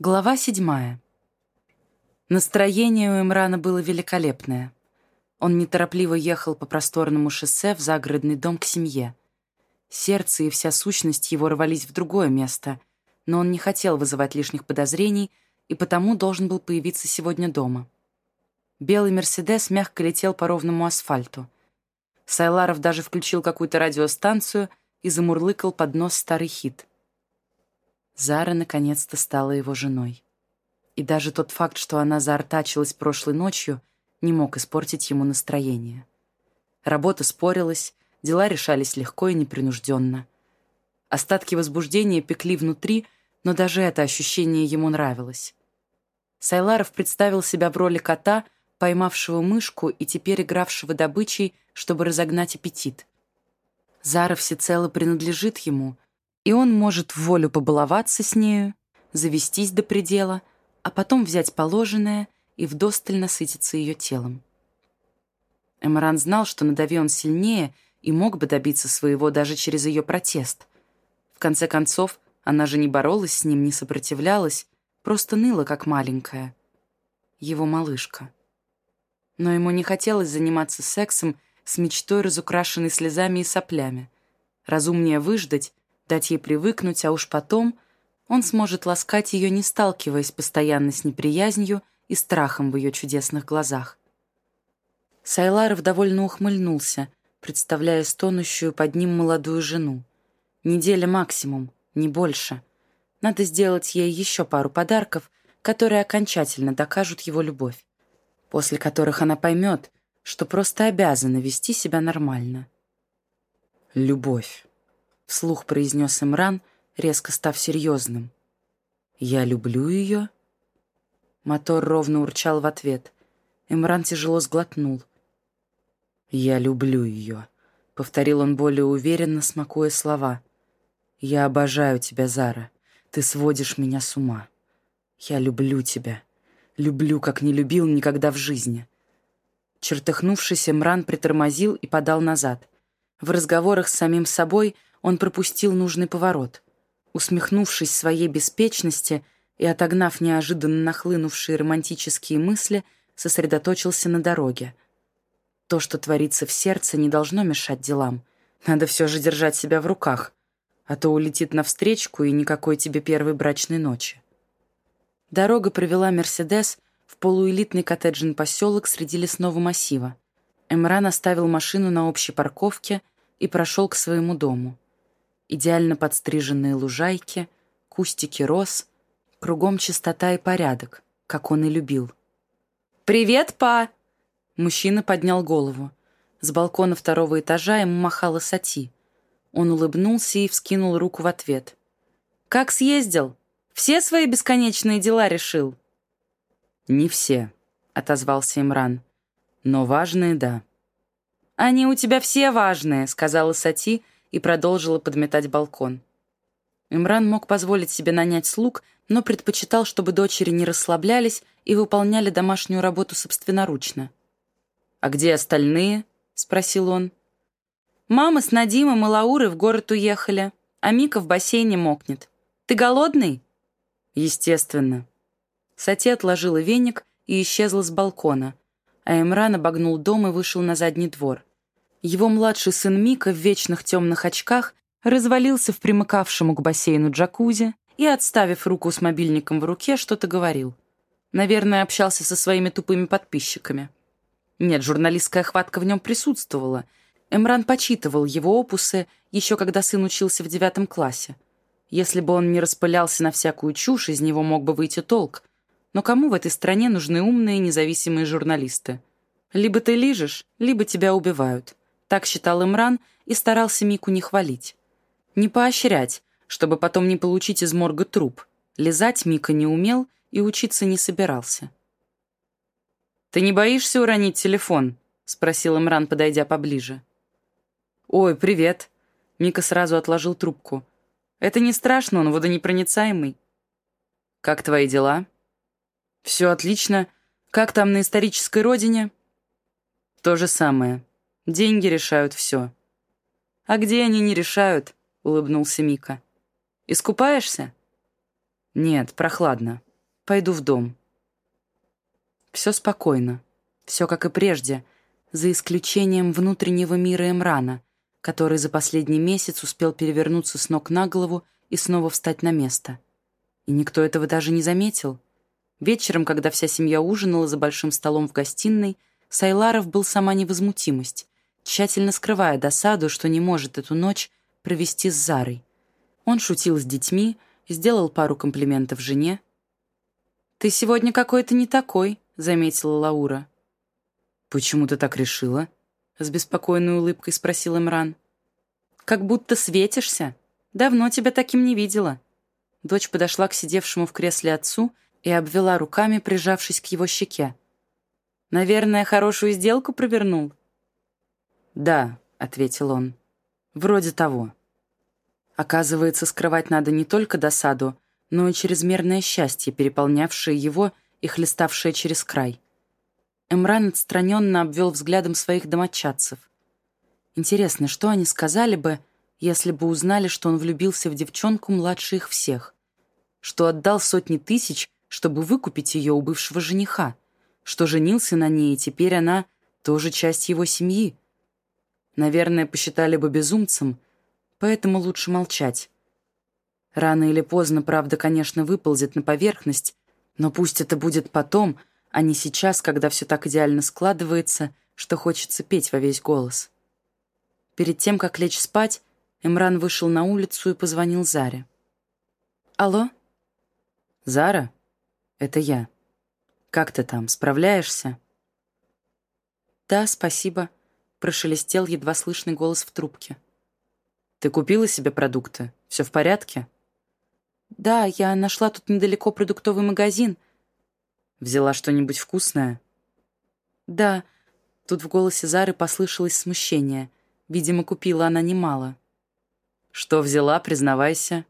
Глава седьмая. Настроение у Имрана было великолепное. Он неторопливо ехал по просторному шоссе в загородный дом к семье. Сердце и вся сущность его рвались в другое место, но он не хотел вызывать лишних подозрений и потому должен был появиться сегодня дома. Белый «Мерседес» мягко летел по ровному асфальту. Сайларов даже включил какую-то радиостанцию и замурлыкал под нос старый хит — Зара наконец-то стала его женой. И даже тот факт, что она заортачилась прошлой ночью, не мог испортить ему настроение. Работа спорилась, дела решались легко и непринужденно. Остатки возбуждения пекли внутри, но даже это ощущение ему нравилось. Сайларов представил себя в роли кота, поймавшего мышку и теперь игравшего добычей, чтобы разогнать аппетит. Зара всецело принадлежит ему — и он может в волю побаловаться с нею, завестись до предела, а потом взять положенное и вдосталь насытиться ее телом. Эмран знал, что надави он сильнее и мог бы добиться своего даже через ее протест. В конце концов, она же не боролась с ним, не сопротивлялась, просто ныла, как маленькая. Его малышка. Но ему не хотелось заниматься сексом с мечтой, разукрашенной слезами и соплями. Разумнее выждать дать ей привыкнуть, а уж потом он сможет ласкать ее, не сталкиваясь постоянно с неприязнью и страхом в ее чудесных глазах. Сайларов довольно ухмыльнулся, представляя стонущую под ним молодую жену. Неделя максимум, не больше. Надо сделать ей еще пару подарков, которые окончательно докажут его любовь, после которых она поймет, что просто обязана вести себя нормально. Любовь вслух произнес Имран, резко став серьезным. «Я люблю ее?» Мотор ровно урчал в ответ. Имран тяжело сглотнул. «Я люблю ее», — повторил он более уверенно, смакуя слова. «Я обожаю тебя, Зара. Ты сводишь меня с ума. Я люблю тебя. Люблю, как не любил никогда в жизни». Чертыхнувшись, Имран притормозил и подал назад. В разговорах с самим собой — он пропустил нужный поворот. Усмехнувшись своей беспечности и отогнав неожиданно нахлынувшие романтические мысли, сосредоточился на дороге. То, что творится в сердце, не должно мешать делам. Надо все же держать себя в руках, а то улетит навстречку и никакой тебе первой брачной ночи. Дорога привела «Мерседес» в полуэлитный коттеджный поселок среди лесного массива. Эмран оставил машину на общей парковке и прошел к своему дому идеально подстриженные лужайки, кустики роз, кругом чистота и порядок, как он и любил. «Привет, па!» Мужчина поднял голову. С балкона второго этажа ему махала Сати. Он улыбнулся и вскинул руку в ответ. «Как съездил? Все свои бесконечные дела решил?» «Не все», — отозвался Имран. «Но важные — да». «Они у тебя все важные», — сказала Сати, — и продолжила подметать балкон. Имран мог позволить себе нанять слуг, но предпочитал, чтобы дочери не расслаблялись и выполняли домашнюю работу собственноручно. «А где остальные?» — спросил он. «Мама с Надимом и Лаурой в город уехали, а Мика в бассейне мокнет. Ты голодный?» «Естественно». Сати отложила веник и исчезла с балкона, а Имран обогнул дом и вышел на задний двор. Его младший сын Мика в вечных темных очках развалился в примыкавшему к бассейну джакузи и, отставив руку с мобильником в руке, что-то говорил. Наверное, общался со своими тупыми подписчиками. Нет, журналистская хватка в нем присутствовала. Эмран почитывал его опусы, еще когда сын учился в девятом классе. Если бы он не распылялся на всякую чушь, из него мог бы выйти толк. Но кому в этой стране нужны умные независимые журналисты? Либо ты лижешь, либо тебя убивают. Так считал Имран и старался Мику не хвалить. Не поощрять, чтобы потом не получить из морга труп. Лизать Мика не умел и учиться не собирался. «Ты не боишься уронить телефон?» — спросил Имран, подойдя поближе. «Ой, привет!» Мика сразу отложил трубку. «Это не страшно, он водонепроницаемый». «Как твои дела?» «Все отлично. Как там на исторической родине?» «То же самое. Деньги решают все». «А где они не решают?» — улыбнулся Мика. «Искупаешься?» «Нет, прохладно. Пойду в дом. Все спокойно. Все как и прежде, за исключением внутреннего мира Эмрана, который за последний месяц успел перевернуться с ног на голову и снова встать на место. И никто этого даже не заметил. Вечером, когда вся семья ужинала за большим столом в гостиной, Сайларов был сама невозмутимость, тщательно скрывая досаду, что не может эту ночь провести с Зарой. Он шутил с детьми, сделал пару комплиментов жене. «Ты сегодня какой-то не такой», — заметила Лаура. «Почему ты так решила?» — с беспокойной улыбкой спросил Имран. «Как будто светишься. Давно тебя таким не видела». Дочь подошла к сидевшему в кресле отцу и обвела руками, прижавшись к его щеке. «Наверное, хорошую сделку провернул?» «Да», — ответил он. «Вроде того». Оказывается, скрывать надо не только досаду, но и чрезмерное счастье, переполнявшее его и хлеставшее через край. Эмран отстраненно обвел взглядом своих домочадцев. Интересно, что они сказали бы, если бы узнали, что он влюбился в девчонку младше их всех? Что отдал сотни тысяч, чтобы выкупить ее у бывшего жениха? Что женился на ней, и теперь она тоже часть его семьи? Наверное, посчитали бы безумцем, поэтому лучше молчать. Рано или поздно правда, конечно, выползет на поверхность, но пусть это будет потом — а не сейчас, когда все так идеально складывается, что хочется петь во весь голос. Перед тем, как лечь спать, Эмран вышел на улицу и позвонил Заре. «Алло?» «Зара? Это я. Как ты там, справляешься?» «Да, спасибо», — прошелестел едва слышный голос в трубке. «Ты купила себе продукты? Все в порядке?» «Да, я нашла тут недалеко продуктовый магазин», — Взяла что-нибудь вкусное?» «Да». Тут в голосе Зары послышалось смущение. Видимо, купила она немало. «Что взяла, признавайся?»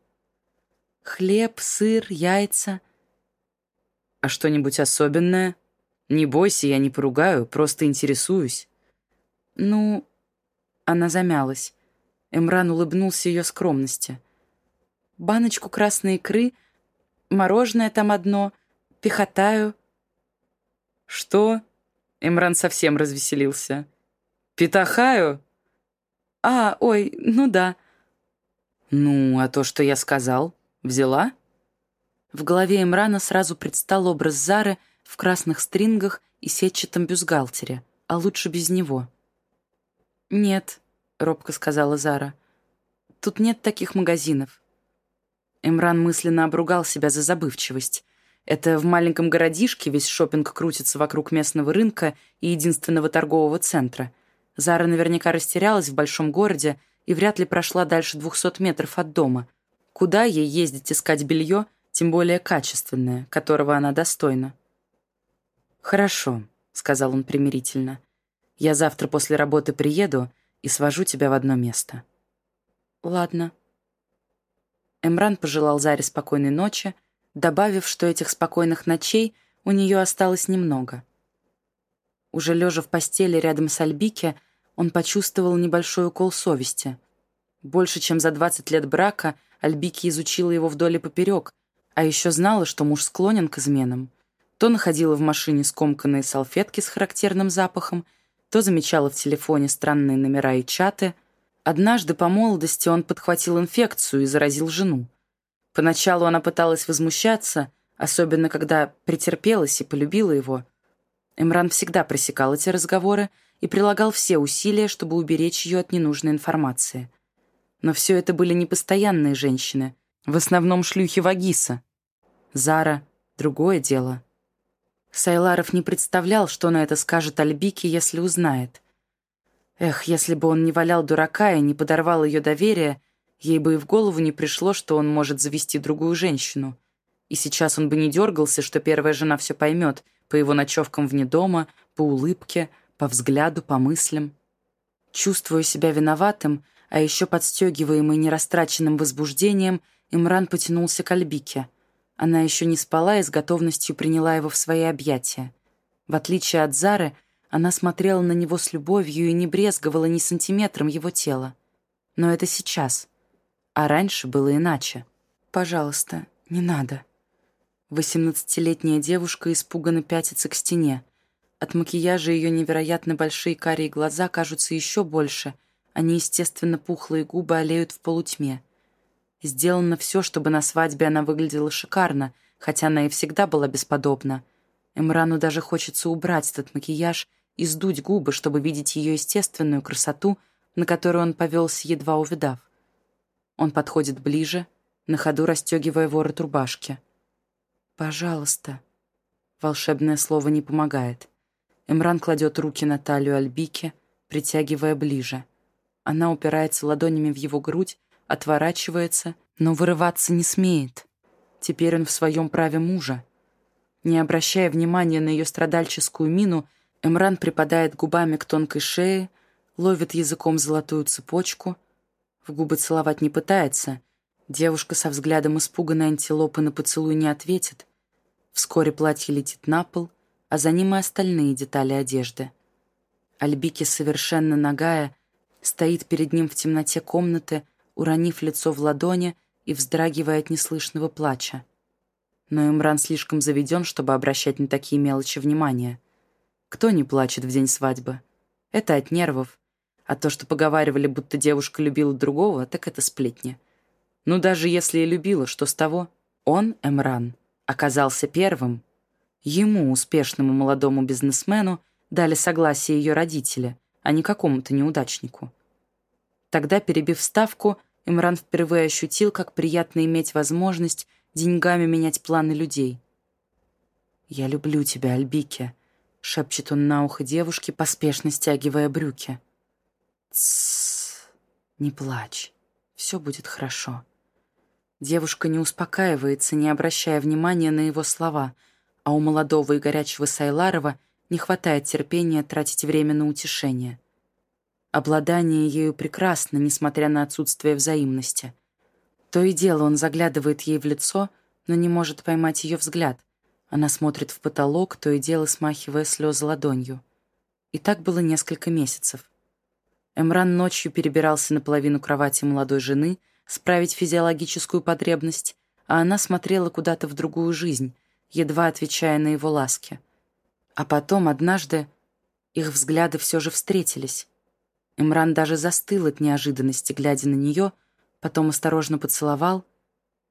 «Хлеб, сыр, яйца». «А что-нибудь особенное? Не бойся, я не поругаю, просто интересуюсь». «Ну...» Она замялась. Эмран улыбнулся ее скромности. «Баночку красной икры, мороженое там одно, пехотаю». «Что?» Эмран совсем развеселился. «Питахаю?» «А, ой, ну да». «Ну, а то, что я сказал, взяла?» В голове Эмрана сразу предстал образ Зары в красных стрингах и сетчатом бюстгальтере, а лучше без него. «Нет», — робко сказала Зара, — «тут нет таких магазинов». Эмран мысленно обругал себя за забывчивость. Это в маленьком городишке весь шопинг крутится вокруг местного рынка и единственного торгового центра. Зара наверняка растерялась в большом городе и вряд ли прошла дальше 200 метров от дома. Куда ей ездить искать белье, тем более качественное, которого она достойна? «Хорошо», — сказал он примирительно. «Я завтра после работы приеду и свожу тебя в одно место». «Ладно». Эмран пожелал Заре спокойной ночи, добавив, что этих спокойных ночей у нее осталось немного. Уже лежа в постели рядом с Альбике, он почувствовал небольшой укол совести. Больше чем за 20 лет брака Альбики изучила его вдоль и поперек, а еще знала, что муж склонен к изменам. То находила в машине скомканные салфетки с характерным запахом, то замечала в телефоне странные номера и чаты. Однажды по молодости он подхватил инфекцию и заразил жену. Поначалу она пыталась возмущаться, особенно когда претерпелась и полюбила его. Эмран всегда пресекал эти разговоры и прилагал все усилия, чтобы уберечь ее от ненужной информации. Но все это были непостоянные женщины, в основном шлюхи Вагиса. Зара — другое дело. Сайларов не представлял, что на это скажет Альбике, если узнает. Эх, если бы он не валял дурака и не подорвал ее доверие, Ей бы и в голову не пришло, что он может завести другую женщину. И сейчас он бы не дергался, что первая жена все поймет, по его ночевкам вне дома, по улыбке, по взгляду, по мыслям. Чувствуя себя виноватым, а еще подстегиваемый нерастраченным возбуждением, Имран потянулся к Альбике. Она еще не спала и с готовностью приняла его в свои объятия. В отличие от Зары, она смотрела на него с любовью и не брезговала ни сантиметром его тела. Но это сейчас — а раньше было иначе. «Пожалуйста, не надо». Восемнадцатилетняя девушка испуганно пятится к стене. От макияжа ее невероятно большие карие глаза кажутся еще больше, а неестественно пухлые губы олеют в полутьме. Сделано все, чтобы на свадьбе она выглядела шикарно, хотя она и всегда была бесподобна. Эмрану даже хочется убрать этот макияж и сдуть губы, чтобы видеть ее естественную красоту, на которую он повелся, едва увидав. Он подходит ближе, на ходу расстегивая ворот рубашки. «Пожалуйста». Волшебное слово не помогает. Эмран кладет руки на талию Альбике, притягивая ближе. Она упирается ладонями в его грудь, отворачивается, но вырываться не смеет. Теперь он в своем праве мужа. Не обращая внимания на ее страдальческую мину, Эмран припадает губами к тонкой шее, ловит языком золотую цепочку. В губы целовать не пытается. Девушка со взглядом испуганной антилопы на поцелуй не ответит. Вскоре платье летит на пол, а за ним и остальные детали одежды. Альбики, совершенно нагая, стоит перед ним в темноте комнаты, уронив лицо в ладони и вздрагивая от неслышного плача. Но Имран слишком заведен, чтобы обращать на такие мелочи внимания. Кто не плачет в день свадьбы? Это от нервов. А то, что поговаривали, будто девушка любила другого, так это сплетни. Ну, даже если и любила, что с того? Он, Эмран, оказался первым. Ему, успешному молодому бизнесмену, дали согласие ее родители, а не какому-то неудачнику. Тогда, перебив ставку, Имран впервые ощутил, как приятно иметь возможность деньгами менять планы людей. «Я люблю тебя, Альбике», — шепчет он на ухо девушке, поспешно стягивая брюки. «Тссс, не плачь, все будет хорошо». Девушка не успокаивается, не обращая внимания на его слова, а у молодого и горячего Сайларова не хватает терпения тратить время на утешение. Обладание ею прекрасно, несмотря на отсутствие взаимности. То и дело он заглядывает ей в лицо, но не может поймать ее взгляд. Она смотрит в потолок, то и дело смахивая слезы ладонью. И так было несколько месяцев. Эмран ночью перебирался на половину кровати молодой жены, справить физиологическую потребность, а она смотрела куда-то в другую жизнь, едва отвечая на его ласки. А потом, однажды, их взгляды все же встретились. Имран даже застыл от неожиданности, глядя на нее, потом осторожно поцеловал,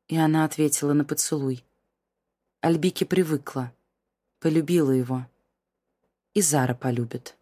и она ответила на поцелуй. Альбике привыкла, полюбила его. И Зара полюбит.